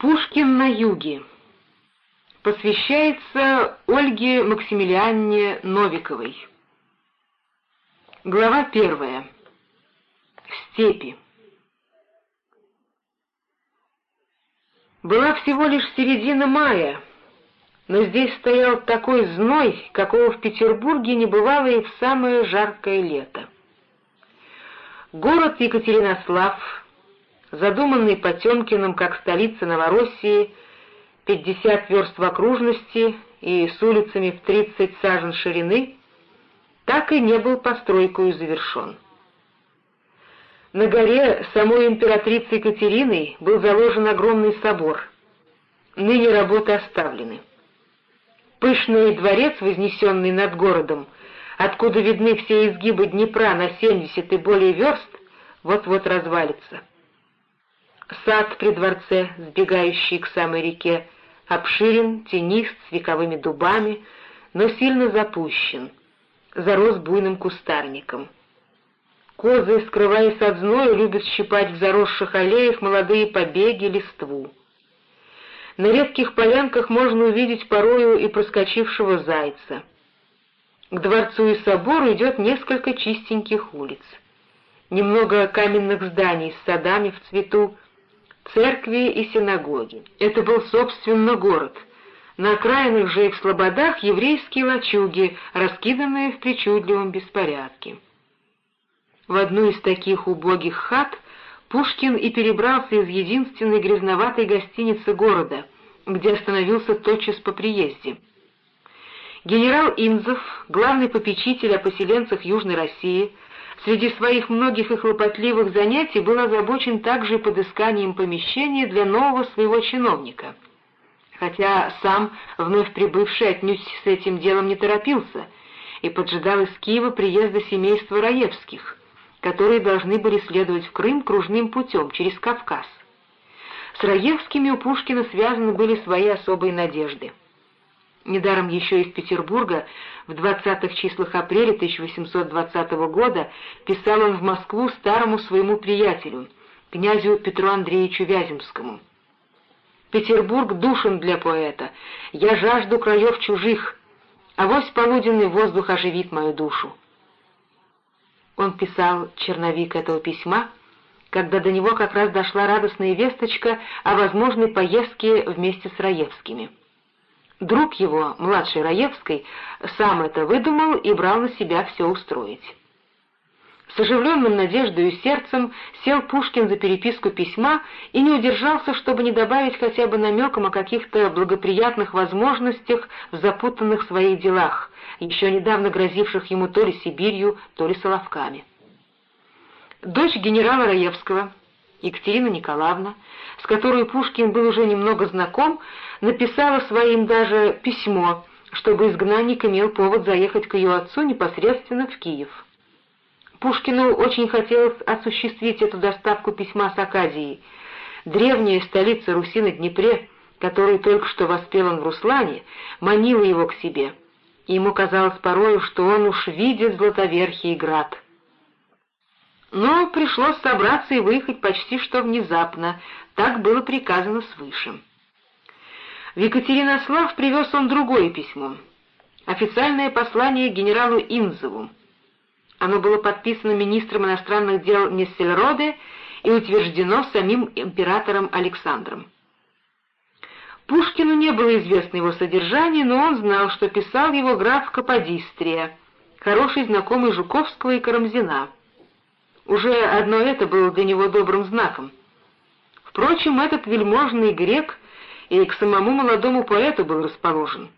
Пушкин на юге. Посвящается Ольге Максимилианне Новиковой. Глава первая. Степи. Была всего лишь середина мая, но здесь стоял такой зной, какого в Петербурге не бывало и в самое жаркое лето. Город Екатеринослав задуманный Потемкиным как столица Новороссии, 50 верст в окружности и с улицами в 30 сажен ширины, так и не был постройкою завершен. На горе самой императрицы Екатериной был заложен огромный собор. Ныне работы оставлены. Пышный дворец, вознесенный над городом, откуда видны все изгибы Днепра на 70 и более верст, вот-вот развалится. Сад при дворце, сбегающий к самой реке, обширен, тенист, с вековыми дубами, но сильно запущен, зарос буйным кустарником. Козы, скрываясь от зноя, любят щипать в заросших аллеях молодые побеги, листву. На редких полянках можно увидеть порою и проскочившего зайца. К дворцу и собору идет несколько чистеньких улиц. Немного каменных зданий с садами в цвету, церкви и синагоги. Это был, собственно, город. На окраинах же и в слободах еврейские лачуги, раскиданные в причудливом беспорядке. В одну из таких убогих хат Пушкин и перебрался из единственной грязноватой гостиницы города, где остановился тотчас по приезде. Генерал Инзов, главный попечитель о поселенцах Южной России, среди своих многих и хлопотливых занятий был озабочен также подысканием помещения для нового своего чиновника. Хотя сам, вновь прибывший, отнюдь с этим делом не торопился и поджидал из Киева приезда семейства Раевских, которые должны были следовать в Крым кружным путем через Кавказ. С Раевскими у Пушкина связаны были свои особые надежды. Недаром еще из Петербурга в 20-х числах апреля 1820 года писал он в Москву старому своему приятелю, князю Петру Андреевичу Вяземскому. «Петербург душен для поэта, я жажду краев чужих, а вось полуденный воздух оживит мою душу». Он писал черновик этого письма, когда до него как раз дошла радостная весточка о возможной поездке вместе с Раевскими. Друг его, младший Раевской, сам это выдумал и брал на себя все устроить. С оживленным надеждой и сердцем сел Пушкин за переписку письма и не удержался, чтобы не добавить хотя бы намеком о каких-то благоприятных возможностях в запутанных своих делах, еще недавно грозивших ему то ли Сибирью, то ли Соловками. Дочь генерала Раевского, Екатерина Николаевна, с которой Пушкин был уже немного знаком, написала своим даже письмо, чтобы изгнанник имел повод заехать к ее отцу непосредственно в Киев. Пушкину очень хотелось осуществить эту доставку письма с Акадией. Древняя столица Руси на Днепре, которую только что воспел он в Руслане, манила его к себе, ему казалось порою, что он уж видит Златоверхий град. Но пришлось собраться и выехать почти что внезапно, так было приказано свыше. В Екатеринослав привез он другое письмо, официальное послание генералу Инзову. Оно было подписано министром иностранных дел Нессельроде и утверждено самим императором Александром. Пушкину не было известно его содержание, но он знал, что писал его граф Каподистрия, хороший знакомый Жуковского и Карамзина. Уже одно это было для него добрым знаком. Впрочем, этот вельможный грек и к самому молодому поэту был расположен.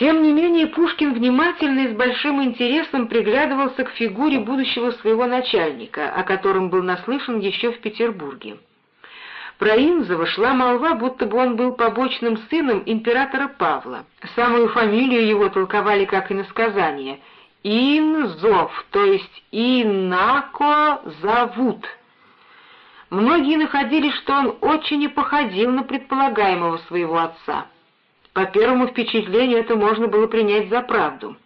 Тем не менее, Пушкин внимательно и с большим интересом приглядывался к фигуре будущего своего начальника, о котором был наслышан еще в Петербурге. Про Инзова шла молва, будто бы он был побочным сыном императора Павла. Самую фамилию его толковали как иносказание — Инзов, то есть Инако зовут. Многие находили, что он очень не походил на предполагаемого своего отца. По первому впечатлению это можно было принять за правду.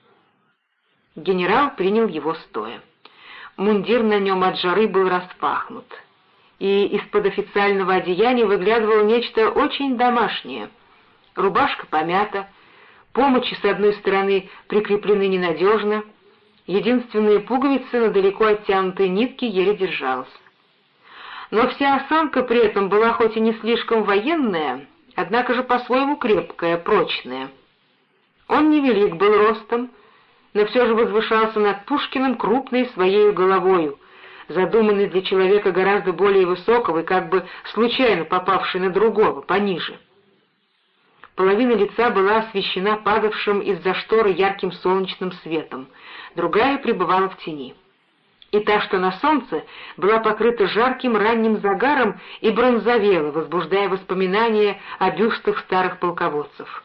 Генерал принял его стоя. Мундир на нем от жары был распахнут. и из-под официального одеяния выглядывало нечто очень домашнее. Рубашка помята, помощи с одной стороны прикреплены ненадежно, единственная пуговица на далеко оттянутой нитке еле держалась. Но вся осанка при этом была хоть и не слишком военная, однако же по-своему крепкая, прочная. Он невелик был ростом, но все же возвышался над Пушкиным крупной своей головою, задуманный для человека гораздо более высокого и как бы случайно попавший на другого, пониже. Половина лица была освещена падавшим из-за шторы ярким солнечным светом, другая пребывала в тени. И та, что на солнце, была покрыта жарким ранним загаром и бронзовела, возбуждая воспоминания о бюстах старых полководцев.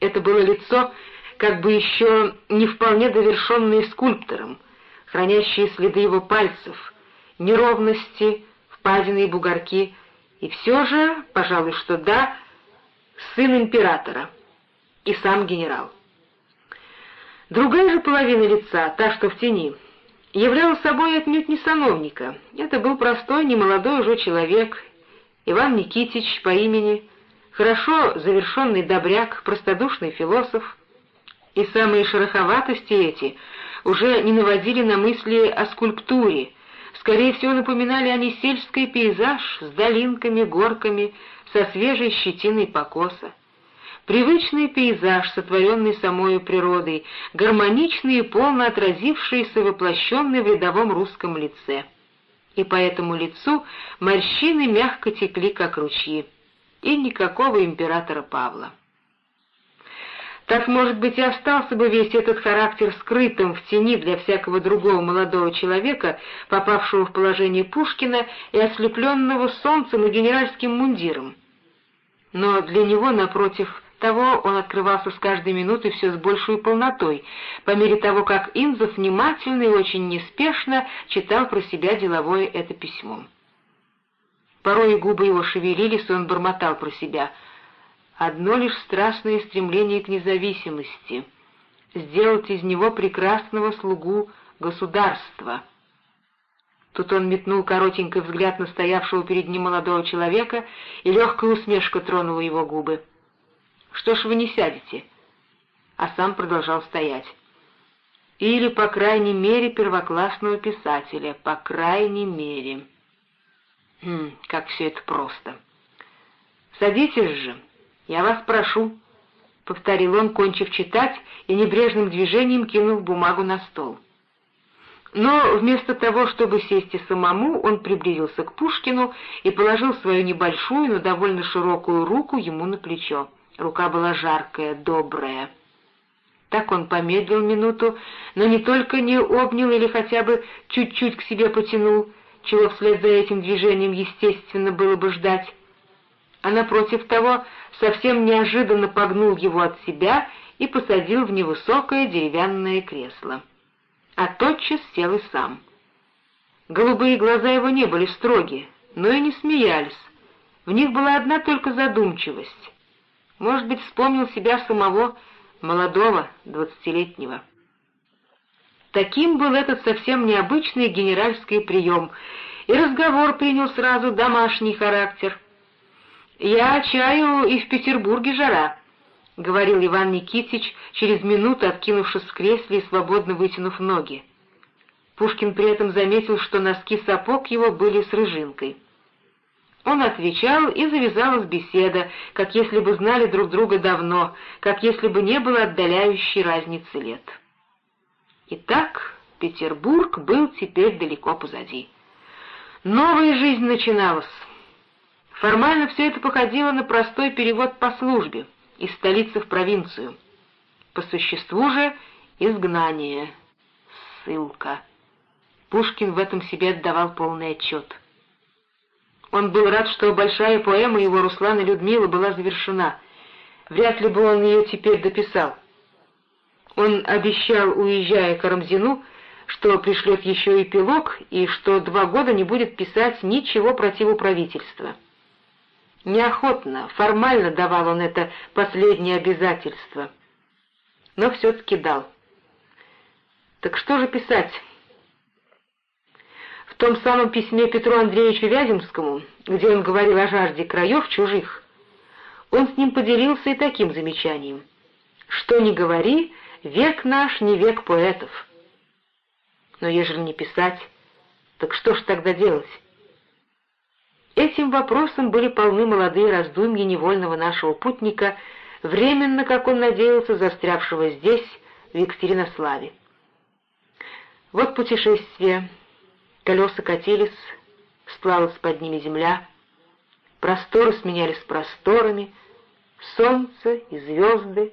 Это было лицо, как бы еще не вполне довершенное скульптором, хранящие следы его пальцев, неровности, впадины и бугорки, и все же, пожалуй, что да, сын императора и сам генерал. Другая же половина лица, та, что в тени, являла собой отнюдь не сановника. Это был простой, немолодой уже человек, Иван Никитич по имени, хорошо завершенный добряк, простодушный философ. И самые шероховатости эти уже не наводили на мысли о скульптуре, скорее всего напоминали они сельский пейзаж с долинками, горками, со свежей щетиной покоса. Привычный пейзаж, сотворенный самой природой, гармоничный и полно отразившийся воплощенный в рядовом русском лице. И по этому лицу морщины мягко текли, как ручьи. И никакого императора Павла. Так, может быть, и остался бы весь этот характер скрытым в тени для всякого другого молодого человека, попавшего в положение Пушкина и ослепленного солнцем и генеральским мундиром. Но для него, напротив того, он открывался с каждой минутой все с большей полнотой, по мере того, как Инзов внимательно и очень неспешно читал про себя деловое это письмо. Порой губы его шевелились, и он бормотал про себя — одно лишь страстное стремление к независимости, сделать из него прекрасного слугу государства. Тут он метнул коротенький взгляд на стоявшего перед ним молодого человека, и легкая усмешка тронула его губы. «Что ж вы не сядете?» А сам продолжал стоять. «Или, по крайней мере, первоклассного писателя, по крайней мере...» Хм, как все это просто. «Садитесь же!» «Я вас прошу», — повторил он, кончив читать, и небрежным движением кинул бумагу на стол. Но вместо того, чтобы сесть и самому, он приблизился к Пушкину и положил свою небольшую, но довольно широкую руку ему на плечо. Рука была жаркая, добрая. Так он помедлил минуту, но не только не обнял или хотя бы чуть-чуть к себе потянул, чего вслед за этим движением естественно было бы ждать, а напротив того совсем неожиданно погнул его от себя и посадил в невысокое деревянное кресло. А тотчас сел и сам. Голубые глаза его не были строги, но и не смеялись. В них была одна только задумчивость. Может быть, вспомнил себя самого, молодого, двадцатилетнего. Таким был этот совсем необычный генеральский прием, и разговор принял сразу домашний характер — «Я чаю и в Петербурге жара», — говорил Иван Никитич, через минуту откинувшись в кресле и свободно вытянув ноги. Пушкин при этом заметил, что носки сапог его были с рыжинкой. Он отвечал, и завязалась беседа, как если бы знали друг друга давно, как если бы не было отдаляющей разницы лет. Итак, Петербург был теперь далеко позади. Новая жизнь начиналась. Формально все это походило на простой перевод по службе из столицы в провинцию. По существу же изгнание, ссылка. Пушкин в этом себе отдавал полный отчет. Он был рад, что большая поэма его Руслана Людмила была завершена. Вряд ли бы он ее теперь дописал. Он обещал, уезжая к Карамзину, что пришлет еще эпилог и что два года не будет писать ничего противу правительства. Неохотно, формально давал он это последнее обязательство, но все-таки дал. Так что же писать? В том самом письме Петру Андреевичу Вяземскому, где он говорил о жажде краев чужих, он с ним поделился и таким замечанием. «Что ни говори, век наш не век поэтов». Но ежели не писать, так что ж тогда делать? Этим вопросом были полны молодые раздумья невольного нашего путника, временно, как он надеялся, застрявшего здесь, в Екатеринославе. Вот путешествие. Колеса катились, сплавилась под ними земля, просторы сменялись просторами, солнце и звезды,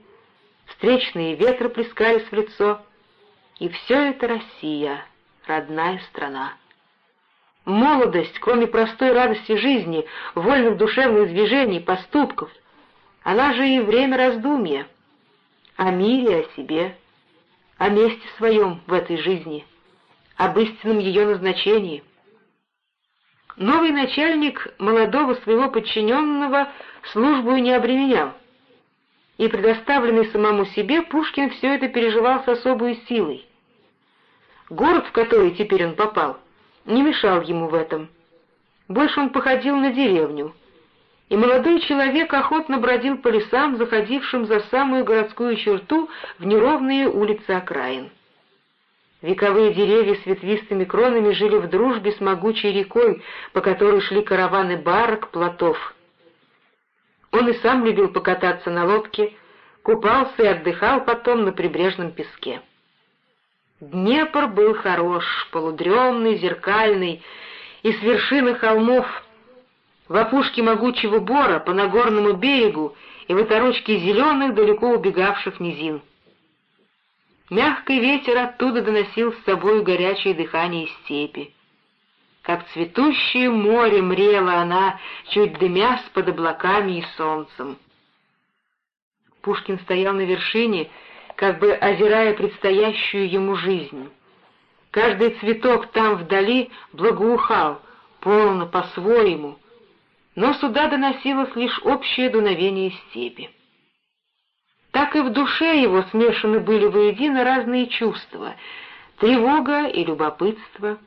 встречные ветры плескались в лицо, и все это Россия, родная страна. Молодость, кроме простой радости жизни, вольных душевных движений, поступков, она же и время раздумья о мире, о себе, о месте своем в этой жизни, об истинном ее назначении. Новый начальник молодого своего подчиненного службу не обременял, и предоставленный самому себе Пушкин все это переживал с особой силой. Город, в который теперь он попал — не мешал ему в этом. Больше он походил на деревню, и молодой человек охотно бродил по лесам, заходившим за самую городскую черту в неровные улицы окраин. Вековые деревья с ветвистыми кронами жили в дружбе с могучей рекой, по которой шли караваны барок, плотов. Он и сам любил покататься на лодке, купался и отдыхал потом на прибрежном песке. Днепр был хорош, полудремный, зеркальный, и с вершины холмов в опушке могучего бора по Нагорному берегу и в оторочке зеленых, далеко убегавших низин. Мягкий ветер оттуда доносил с собою горячее дыхание степи. Как цветущее море мрела она, чуть дымясь под облаками и солнцем. Пушкин стоял на вершине, как бы озирая предстоящую ему жизнь. Каждый цветок там вдали благоухал, полно по-своему, но сюда доносилось лишь общее дуновение степи. Так и в душе его смешаны были воедино разные чувства — тревога и любопытство,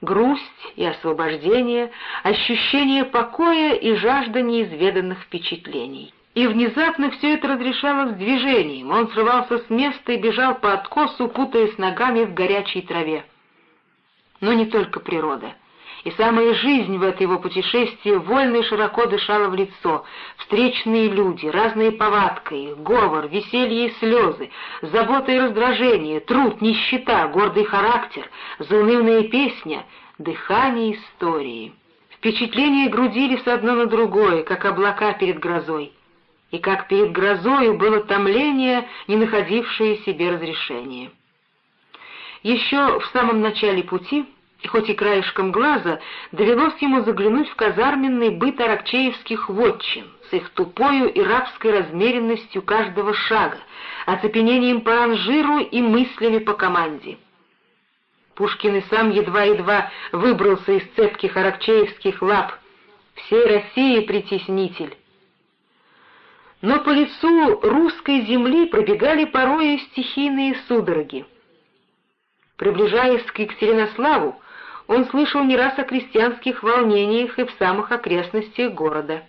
грусть и освобождение, ощущение покоя и жажда неизведанных впечатлений. И внезапно все это разрешалось движением, он срывался с места и бежал по откосу, путаясь ногами в горячей траве. Но не только природа. И самая жизнь в это его путешествие вольно и широко дышала в лицо. Встречные люди, разные повадки, говор, веселье и слезы, забота и раздражение, труд, нищета, гордый характер, заунывная песня, дыхание истории. Впечатления грудились одно на другое, как облака перед грозой и как перед грозою было томление, не находившее себе разрешения. Еще в самом начале пути, хоть и краешком глаза, довелось ему заглянуть в казарменный быт аракчеевских вотчин с их тупою и рабской размеренностью каждого шага, оцепенением по ранжиру и мыслями по команде. Пушкин и сам едва-едва выбрался из цепких аракчеевских лап, всей России притеснитель, но по лицу русской земли пробегали порою стихийные судороги. Приближаясь к Екатеринославу, он слышал не раз о крестьянских волнениях и в самых окрестностях города.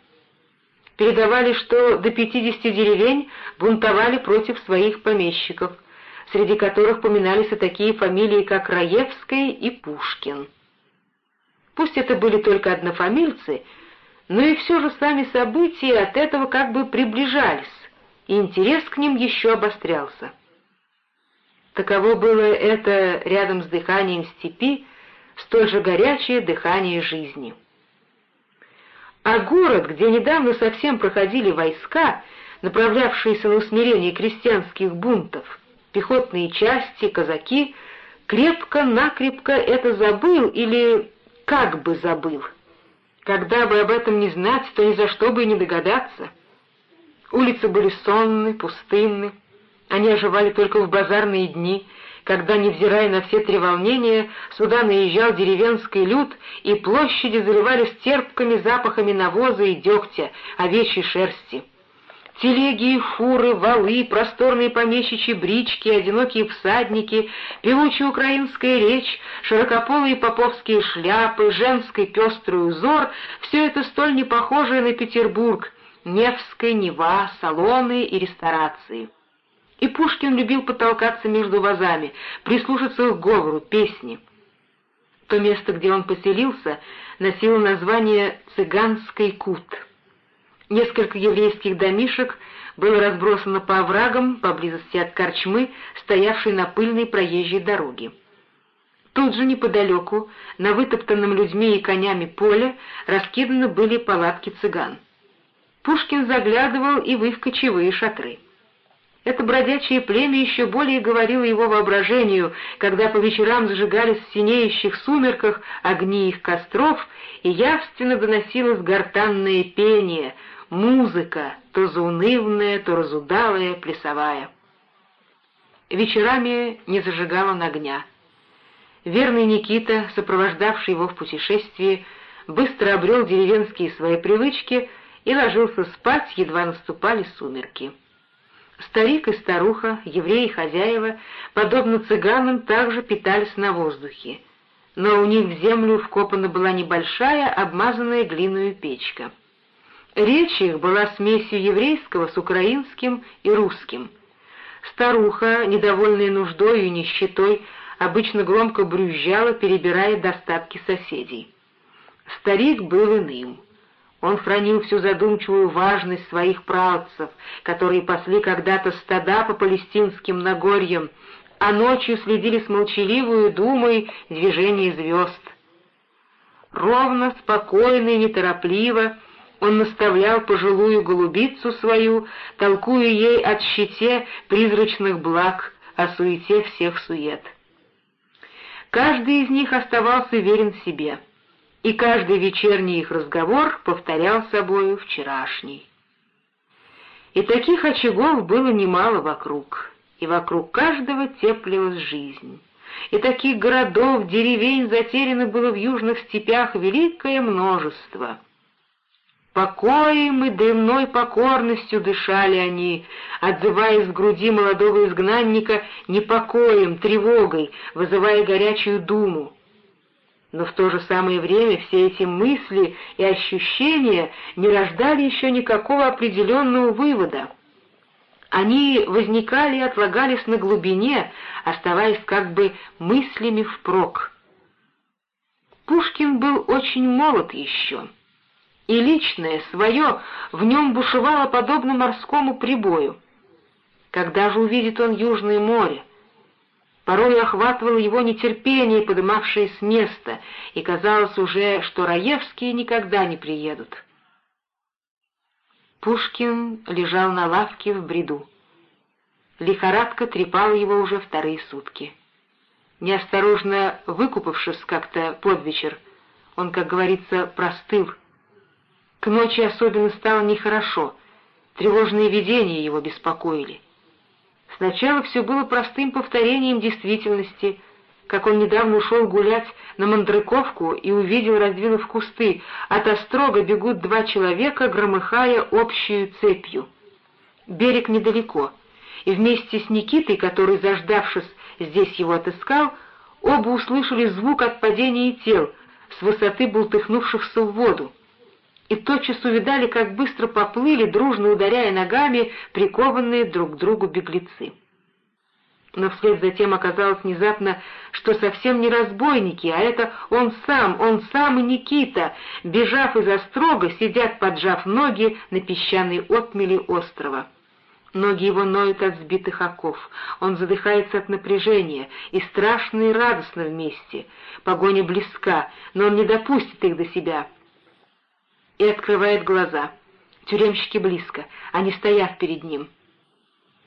Передавали, что до пятидесяти деревень бунтовали против своих помещиков, среди которых поминались и такие фамилии, как Раевская и Пушкин. Пусть это были только однофамильцы — но и все же сами события от этого как бы приближались, и интерес к ним еще обострялся. Таково было это рядом с дыханием степи, столь же горячее дыхание жизни. А город, где недавно совсем проходили войска, направлявшиеся на усмирение крестьянских бунтов, пехотные части, казаки, крепко-накрепко это забыл или как бы забыл — когда бы об этом не знать, то ни за что бы и не догадаться. Улицы были сонны, пустынны, они оживали только в базарные дни, когда, невзирая на все треволнения, сюда наезжал деревенский люд, и площади заливались терпкими запахами навоза и дегтя, овечьей шерсти. Телеги и фуры, валы, просторные помещичьи брички, одинокие всадники, певучая украинская речь, широкополые поповские шляпы, женский пестрый узор — все это столь не похожее на Петербург, Невская, Нева, салоны и ресторации. И Пушкин любил потолкаться между вазами, прислушаться к говору, песни. То место, где он поселился, носило название «Цыганский кут». Несколько еврейских домишек было разбросано по оврагам поблизости от корчмы, стоявшей на пыльной проезжей дороге. Тут же неподалеку, на вытоптанном людьми и конями поле, раскиданы были палатки цыган. Пушкин заглядывал и в их кочевые шатры. Это бродячее племя еще более говорило его воображению, когда по вечерам зажигались в синеющих сумерках огни их костров, и явственно доносилось гортанное пение — музыка, то заунывная, то разудалая, плясовая. Вечерами не зажигал он огня. Верный Никита, сопровождавший его в путешествии, быстро обрел деревенские свои привычки и ложился спать, едва наступали сумерки. Старик и старуха, евреи и хозяева, подобно цыганам, также питались на воздухе, но у них в землю вкопана была небольшая, обмазанная глиной печка. Речь их была смесью еврейского с украинским и русским. Старуха, недовольная нуждой и нищетой, обычно громко брюзжала, перебирая достатки соседей. Старик был иным. Он хранил всю задумчивую важность своих правцев, которые пасли когда-то стада по палестинским Нагорьям, а ночью следили с молчаливую думой движения звезд. Ровно, спокойно и неторопливо — он наставлял пожилую голубицу свою, толкуя ей от щите призрачных благ, о суете всех сует. Каждый из них оставался верен себе, и каждый вечерний их разговор повторял собою вчерашний. И таких очагов было немало вокруг, и вокруг каждого теплилась жизнь. И таких городов, деревень затеряно было в южных степях великое множество — Покоем и дымной покорностью дышали они, отзываясь в груди молодого изгнанника непокоем, тревогой, вызывая горячую думу. Но в то же самое время все эти мысли и ощущения не рождали еще никакого определенного вывода. Они возникали и отлагались на глубине, оставаясь как бы мыслями впрок. Пушкин был очень молод еще — и личное, свое, в нем бушевало подобно морскому прибою. Когда же увидит он Южное море? Порой охватывало его нетерпение, подымавшее с места, и казалось уже, что Раевские никогда не приедут. Пушкин лежал на лавке в бреду. Лихорадка трепала его уже вторые сутки. Неосторожно выкупавшись как-то под вечер, он, как говорится, простыл, к ночи особенно стало нехорошо, тревожные видения его беспокоили. Сначала все было простым повторением действительности, как он недавно ушел гулять на Мандрыковку и увидел, раздвинув кусты, от острога бегут два человека, громыхая общую цепью. Берег недалеко, и вместе с Никитой, который, заждавшись, здесь его отыскал, оба услышали звук от падения тел, с высоты бултыхнувшихся в воду и тотчас увидали, как быстро поплыли, дружно ударяя ногами, прикованные друг к другу беглецы. Но вслед за тем оказалось внезапно, что совсем не разбойники, а это он сам, он сам и Никита, бежав из острога, сидят, поджав ноги на песчаной отмели острова. Ноги его ноют от сбитых оков, он задыхается от напряжения, и страшно и радостно вместе. Погоня близка, но он не допустит их до себя — и открывает глаза. Тюремщики близко, они стоят перед ним.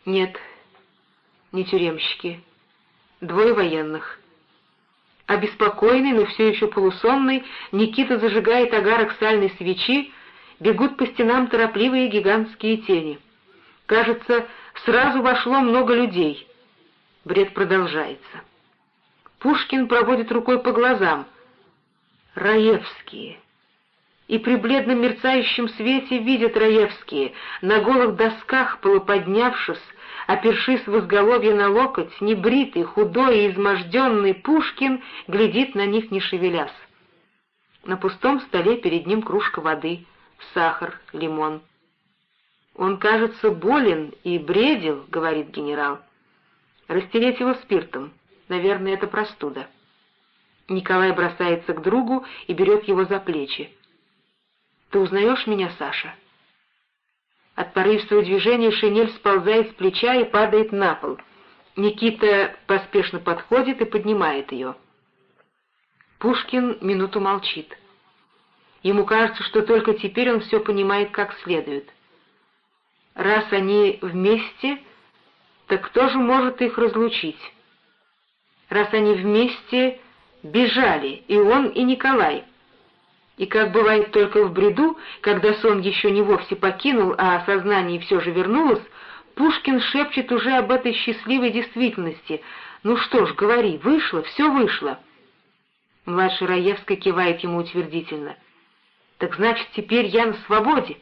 Нет, не тюремщики, двое военных. Обеспокоенный, но все еще полусонный, Никита зажигает огарок сальной свечи, бегут по стенам торопливые гигантские тени. Кажется, сразу вошло много людей. Бред продолжается. Пушкин проводит рукой по глазам. Раевские. И при бледном мерцающем свете видят Раевские, на голых досках полуподнявшись, опершись в изголовье на локоть, небритый, худой и изможденный Пушкин глядит на них, не шевелясь. На пустом столе перед ним кружка воды, сахар, лимон. «Он, кажется, болен и бредил», — говорит генерал. «Растереть его спиртом. Наверное, это простуда». Николай бросается к другу и берет его за плечи. «Ты узнаешь меня, Саша?» От порывистого движения шинель сползает с плеча и падает на пол. Никита поспешно подходит и поднимает ее. Пушкин минуту молчит. Ему кажется, что только теперь он все понимает как следует. Раз они вместе, так кто же может их разлучить? Раз они вместе бежали, и он, и Николай — и как бывает только в бреду, когда сон еще не вовсе покинул, а сознание все же вернулось, Пушкин шепчет уже об этой счастливой действительности. «Ну что ж, говори, вышло, все вышло». Младший Раевский кивает ему утвердительно. «Так значит, теперь я на свободе?»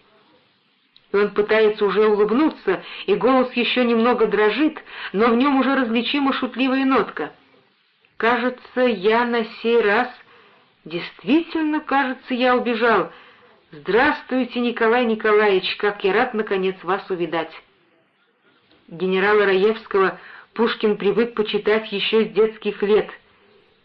И он пытается уже улыбнуться, и голос еще немного дрожит, но в нем уже различима шутливая нотка. «Кажется, я на сей раз Действительно, кажется, я убежал. Здравствуйте, Николай Николаевич, как я рад, наконец, вас увидать. Генерала Раевского Пушкин привык почитать еще с детских лет,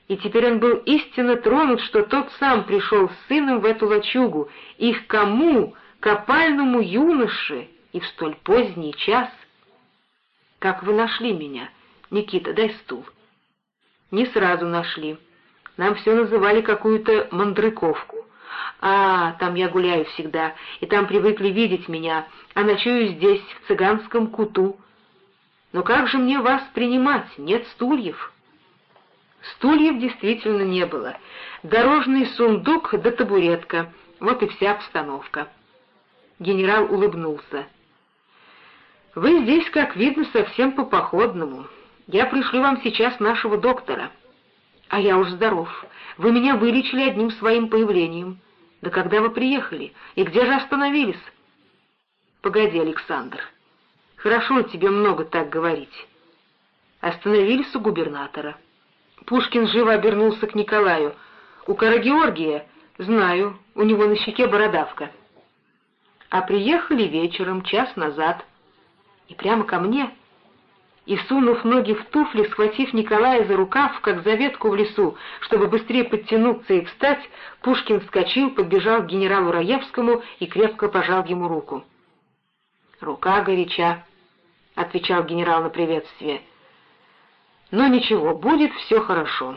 и теперь он был истинно тронут, что тот сам пришел с сыном в эту лачугу, и к кому, к опальному юноше, и в столь поздний час. «Как вы нашли меня? Никита, дай стул». «Не сразу нашли». Нам все называли какую-то мандрыковку. А, там я гуляю всегда, и там привыкли видеть меня, а ночую здесь, в цыганском куту. Но как же мне вас принимать? Нет стульев. Стульев действительно не было. Дорожный сундук да табуретка. Вот и вся обстановка. Генерал улыбнулся. «Вы здесь, как видно, совсем по-походному. Я пришлю вам сейчас нашего доктора». А я уж здоров. Вы меня вылечили одним своим появлением. Да когда вы приехали? И где же остановились? Погоди, Александр. Хорошо тебе много так говорить. Остановились у губернатора. Пушкин живо обернулся к Николаю. У Карагеоргия? Знаю, у него на щеке бородавка. А приехали вечером, час назад. И прямо ко мне и, сунув ноги в туфли, схватив Николая за рукав, как за ветку в лесу, чтобы быстрее подтянуться и встать, Пушкин вскочил, подбежал к генералу Раевскому и крепко пожал ему руку. «Рука горяча», — отвечал генерал на приветствие. «Но ничего, будет все хорошо.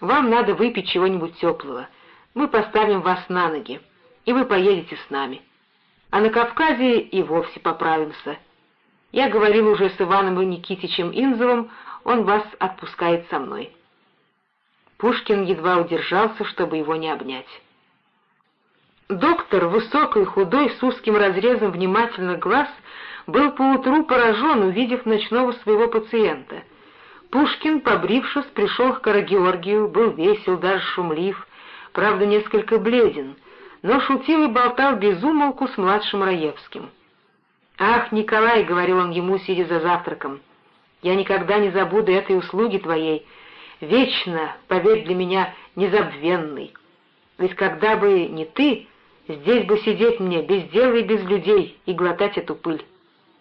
Вам надо выпить чего-нибудь теплого. Мы поставим вас на ноги, и вы поедете с нами. А на Кавказе и вовсе поправимся». Я говорил уже с Иваном Никитичем Инзовым, он вас отпускает со мной». Пушкин едва удержался, чтобы его не обнять. Доктор, высокий, худой, с узким разрезом внимательных глаз, был поутру поражен, увидев ночного своего пациента. Пушкин, побрившись, пришел к Карагеоргию, был весел, даже шумлив, правда, несколько бледен, но шутил и болтал без умолку с младшим Раевским. «Ах, Николай!» — говорил он ему, сидя за завтраком, — «я никогда не забуду этой услуги твоей, вечно, поверь для меня, незабвенный. Ведь когда бы не ты, здесь бы сидеть мне без дела и без людей и глотать эту пыль».